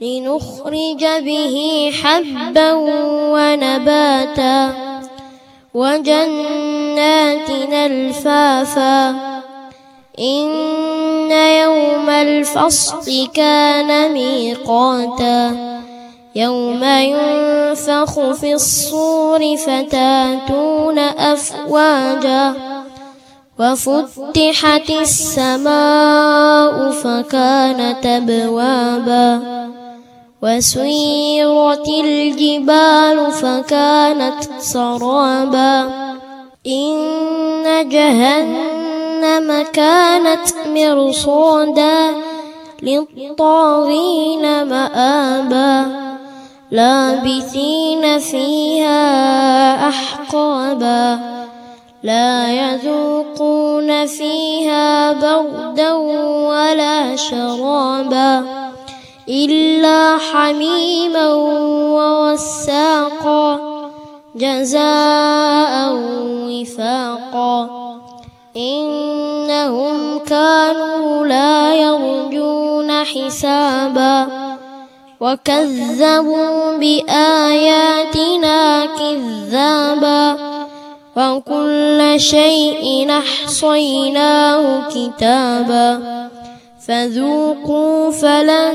لنخرج به حبا ونباتا وجنات الفافا إن يوم الفصل كان ميقاتا يوم ينفخ في الصور فتاتون أفواجا وفتحت السماء فكانت أبوابا وسيرت الجبال فكانت سرابا. إن جهنم كانت مرصادا للطاغين مآبا. لابثين فيها أحقابا. لا يذوقون فيها بردا ولا شرابا. إلا حميما ووساقا جزاء وفاقا. إنهم كانوا لا يرجون حسابا وكذبوا بآياتنا كذابا. وكل شيء أحصيناه كتابا. فذوقوا فلن